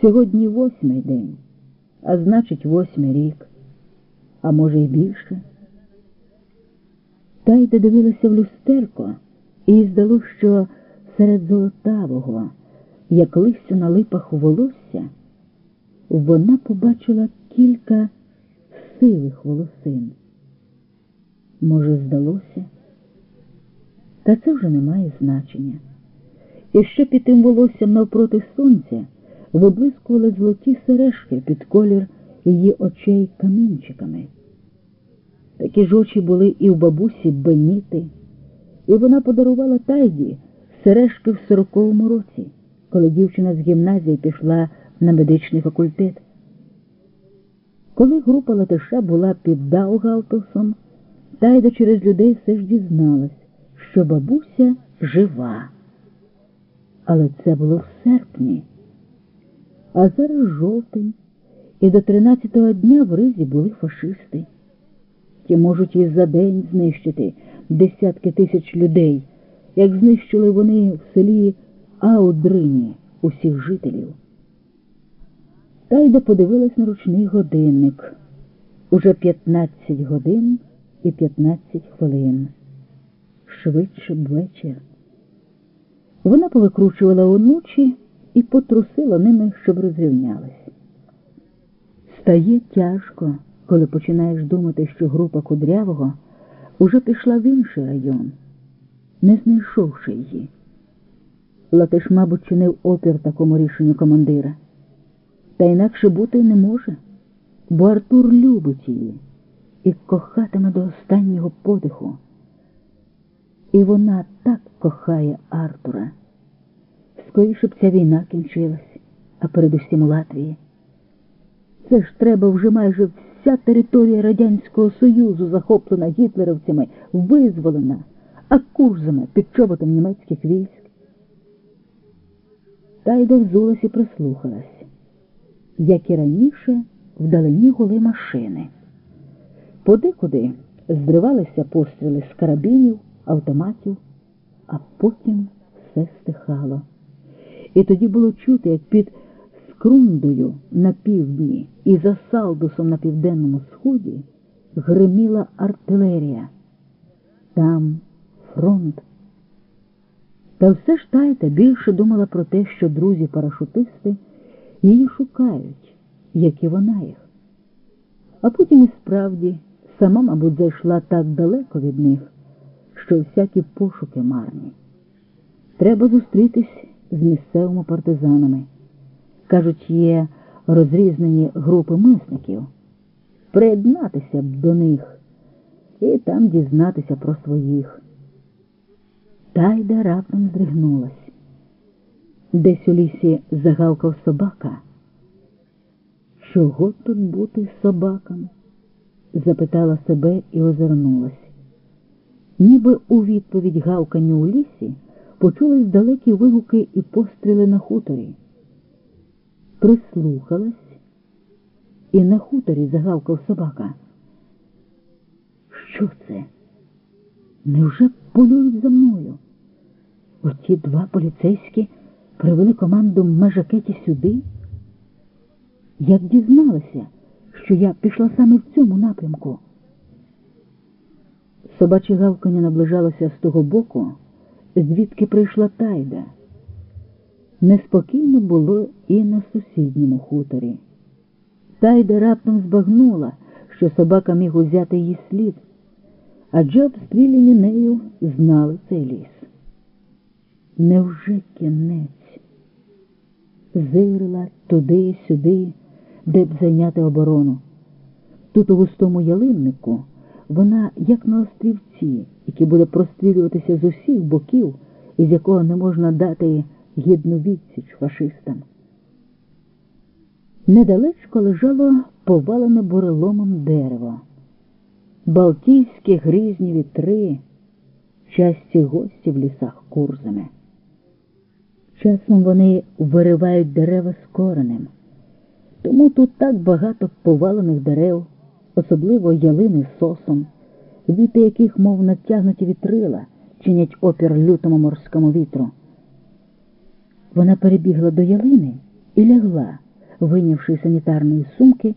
Сьогодні восьмий день, а значить, восьмий рік, а може й більше. Тайда дивилася в люстерко, і їй здалося, що серед золотавого, як листя на липах волосся, вона побачила кілька сивих волосин. Може, здалося? Та це вже не має значення. Ще під тим волоссям навпроти сонця виблискували золоті сережки під колір її очей камінчиками. Такі ж очі були і в бабусі Беніти, і вона подарувала Тайді сережки в сороковому році, коли дівчина з гімназії пішла на медичний факультет. Коли група Латиша була під Даугавпилсом, Тайда через людей все ж дізналась, що бабуся жива. Але це було в серпні. А зараз жовтень, і до 13-го дня в ризі були фашисти. Ті можуть і за день знищити десятки тисяч людей, як знищили вони в селі Аудрині усіх жителів. Тайда подивилась на ручний годинник. Уже 15 годин і 15 хвилин. Швидше б вечір. Вона повикручувала онучі і потрусила ними, щоб розрівнялись. Стає тяжко, коли починаєш думати, що група кудрявого уже пішла в інший район, не знайшовши її. Латиш, мабуть, чинив опір такому рішенню командира. Та інакше бути не може, бо Артур любить її і кохатиме до останнього подиху. І вона так кохає Артура. Скоріше б ця війна кінчилась, а передусім у Латвії. Це ж треба вже майже вся територія Радянського Союзу, захоплена гітлерівцями, визволена, а курзами під чоботом німецьких військ. Тайда взулась і прислухалась. Як і раніше, вдалині гули машини. Подекуди зривалися постріли з карабінів, автоматів, а потім все стихало. І тоді було чути, як під скрундою на півдні і за Салдусом на південному сході гриміла артилерія. Там фронт. Та все ж Тайта більше думала про те, що друзі-парашутисти її шукають, як і вона їх. А потім і справді сама, мабуть, зайшла так далеко від них, що всякі пошуки марні. Треба зустрітись з місцевими партизанами. Кажуть, є розрізнені групи мисників. Приєднатися б до них і там дізнатися про своїх. Тайда раптом здригнулась. Десь у лісі загавкав собака. Чого тут бути собакам? запитала себе і озирнулась. Ніби у відповідь гавканню у лісі почулись далекі вигуки і постріли на хуторі. Прислухалась, і на хуторі загавкав собака. Що це? Невже полюють за мною? Оті два поліцейські привели команду Межакеті сюди? Як дізналася, що я пішла саме в цьому напрямку? Собаче гавкання наближалося з того боку, звідки прийшла тайда. Неспокійно було і на сусідньому хуторі. Тайда раптом збагнула, що собака міг узяти її слід, адже обстріляні нею знали цей ліс. Невже кінець? Зирила туди, сюди, де б зайняти оборону. Тут у густому ялиннику вона, як на острівці, який буде прострілюватися з усіх боків, із якого не можна дати гідну відсіч фашистам. Недалечко лежало повалене буреломом дерево. Балтійські грізні вітри, часті гості в лісах курзами. Часом вони виривають дерева з коренем. Тому тут так багато повалених дерев, особливо ялини сосом, віти яких, мов натягнуті вітрила, чинять опір лютому морському вітру. Вона перебігла до ялини і лягла, вийнявши санітарної сумки